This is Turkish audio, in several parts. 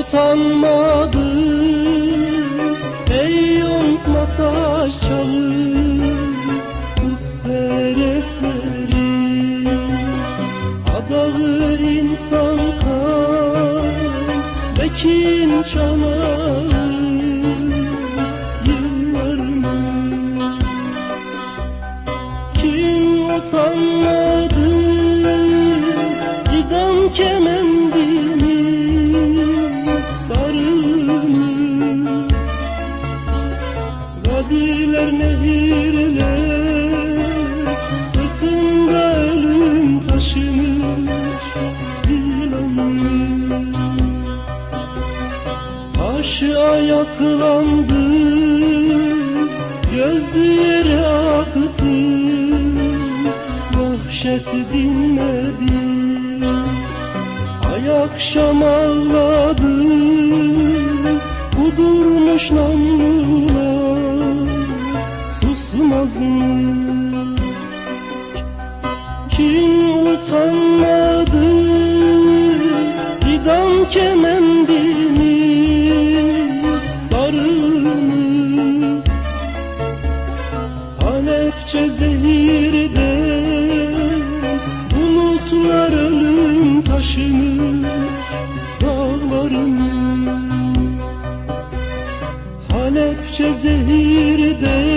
utanmadı. Ey yontma taş çalı Putperestleri Adağı insan kan Ve kim çalar Kim utanmadı? İdam kemendini zilanlı Başı ayaklandı Gözü yere aktı. Vahşet dinmedi. Ay akşam ağladı Kudurmuş? Kim utanmadı. İdam kemendini sarını Halepçe zehirde Bulutlar ölüm taşımış dağlarını. Halepçe zehirde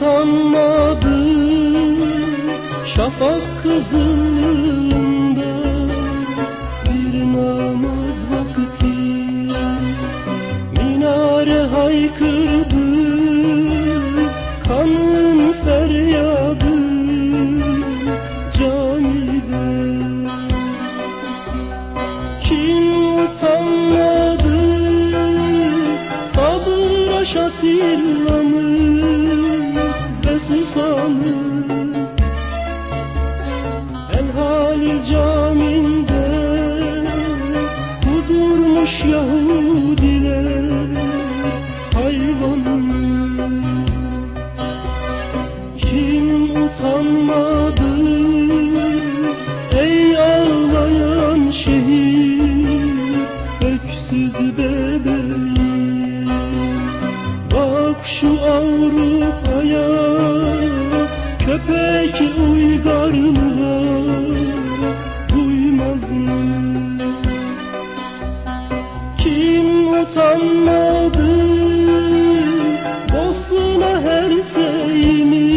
utanmadı şafak kızılında bir namaz vakti minare haykırdı. Kanın feryadı camide kim utanmadı susamız El Halil caminde kudurmuş Yahudiler hayvanını kim utanmadı? Ey ağlayan şehir öksüz bebeğim. Bak şu Avrupa'ya köpek uygarlığa duymaz mı? Kim utanmadı dostuna her şeyimiz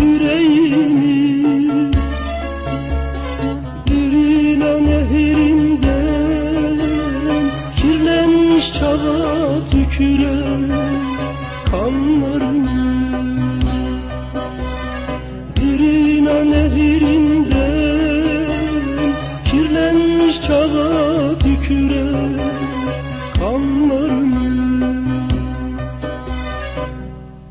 yüreğimiz Dirila nehrinden kirlenmiş çağa tüküren kanlarımız Sina nehirinden kirlenmiş çağa tüküren kanlarım